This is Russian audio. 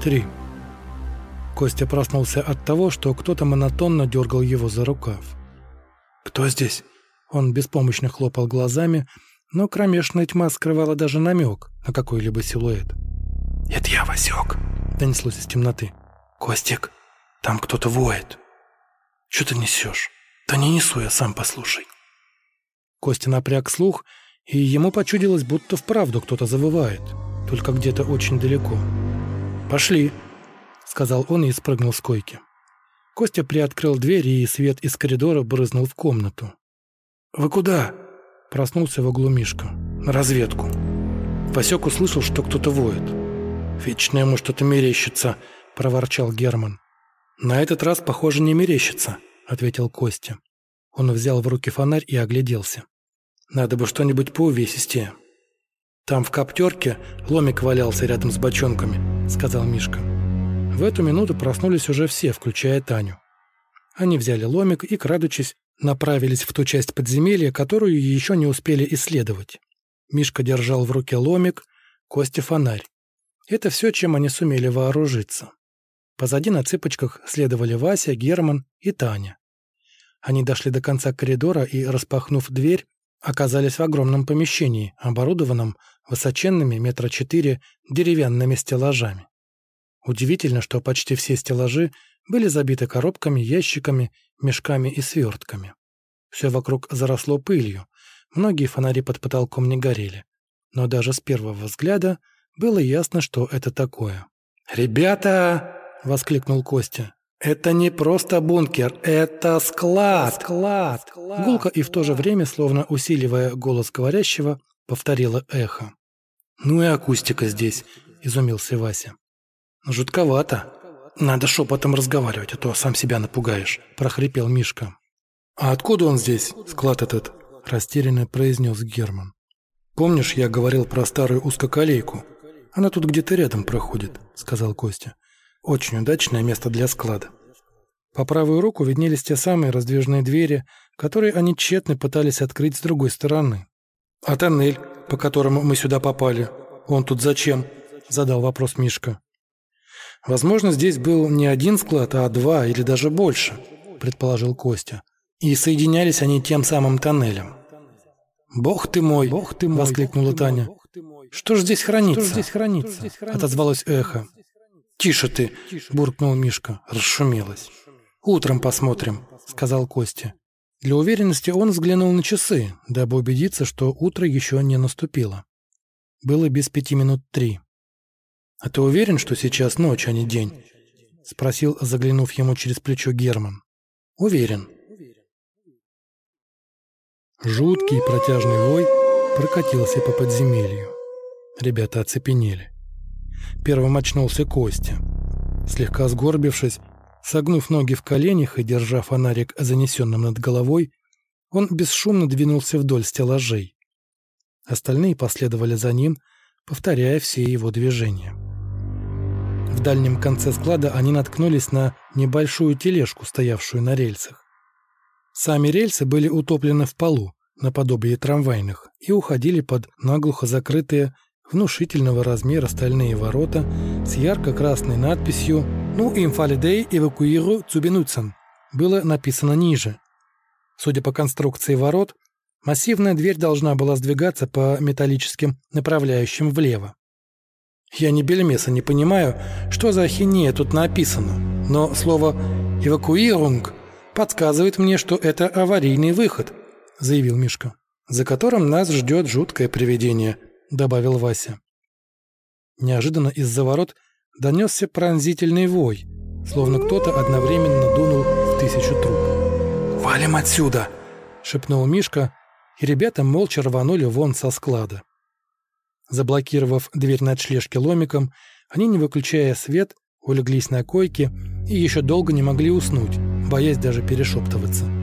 3. Костя проснулся от того, что кто-то монотонно дергал его за рукав. «Кто здесь?» Он беспомощно хлопал глазами, но кромешная тьма скрывала даже намек на какой-либо силуэт. «Это я, Васек», — донеслось из темноты. «Костик, там кто-то воет. Что ты несешь? Да не несу я, сам послушай». Костя напряг слух, и ему почудилось, будто вправду кто-то завывает, только где-то очень далеко. «Пошли», — сказал он и спрыгнул с койки. Костя приоткрыл дверь, и свет из коридора брызнул в комнату. «Вы куда?» — проснулся в углу Мишка. «На разведку». Васек услышал, что кто-то воет. «Вечно ему что-то мерещится», — проворчал Герман. «На этот раз, похоже, не мерещится», — ответил Костя. Он взял в руки фонарь и огляделся. «Надо бы что-нибудь поувесистее». «Там в коптерке ломик валялся рядом с бочонками», — сказал Мишка. В эту минуту проснулись уже все, включая Таню. Они взяли ломик и, крадучись, направились в ту часть подземелья, которую еще не успели исследовать. Мишка держал в руке ломик, Костя фонарь. Это все, чем они сумели вооружиться. Позади на цыпочках следовали Вася, Герман и Таня. Они дошли до конца коридора и, распахнув дверь, оказались в огромном помещении, оборудованном высоченными метра четыре деревянными стеллажами. Удивительно, что почти все стеллажи были забиты коробками, ящиками, мешками и свертками. Все вокруг заросло пылью, многие фонари под потолком не горели. Но даже с первого взгляда было ясно, что это такое. «Ребята!» — воскликнул Костя. «Это не просто бункер, это склад!» «Склад!» склад. Гулко и в то же время, словно усиливая голос говорящего, повторила эхо. «Ну и акустика здесь», — изумился Вася. «Жутковато. Надо шепотом разговаривать, а то сам себя напугаешь», — прохрипел Мишка. «А откуда он здесь, склад этот?» — растерянно произнес Герман. «Помнишь, я говорил про старую узкоколейку? Она тут где-то рядом проходит», — сказал Костя. «Очень удачное место для склада». По правую руку виднелись те самые раздвижные двери, которые они тщетно пытались открыть с другой стороны. «А тоннель, по которому мы сюда попали, он тут зачем?» — задал вопрос Мишка. Возможно, здесь был не один склад, а два или даже больше, предположил Костя. И соединялись они тем самым тоннелем. «Бог ты мой!» «Бог ты мой!» — воскликнула Таня. «Что ж здесь хранится?» Отозвалось эхо. «Тише ты!» — буркнул Мишка. Расшумелась. «Утром посмотрим», — сказал Костя. Для уверенности он взглянул на часы, дабы убедиться, что утро еще не наступило. Было без пяти минут три. «А ты уверен, что сейчас ночь, а не день?» — спросил, заглянув ему через плечо Герман. «Уверен». Жуткий протяжный вой прокатился по подземелью. Ребята оцепенели. Первым очнулся Костя. Слегка сгорбившись, согнув ноги в коленях и держа фонарик занесенным над головой, он бесшумно двинулся вдоль стеллажей. Остальные последовали за ним, повторяя все его движения. В дальнем конце склада они наткнулись на небольшую тележку, стоявшую на рельсах. Сами рельсы были утоплены в полу, наподобие трамвайных, и уходили под наглухо закрытые внушительного размера стальные ворота с ярко-красной надписью «Ну им фалидей эвакуиру цубенуцен» было написано ниже. Судя по конструкции ворот, массивная дверь должна была сдвигаться по металлическим направляющим влево. Я ни бельмеса не понимаю, что за ахинея тут написано, но слово «эвакуирунг» подсказывает мне, что это аварийный выход, заявил Мишка, за которым нас ждет жуткое привидение, добавил Вася. Неожиданно из-за ворот донесся пронзительный вой, словно кто-то одновременно дунул в тысячу труб. «Валим отсюда!» — шепнул Мишка, и ребята молча рванули вон со склада. Заблокировав дверь ночлежки ломиком, они, не выключая свет, улеглись на койке и еще долго не могли уснуть, боясь даже перешептываться.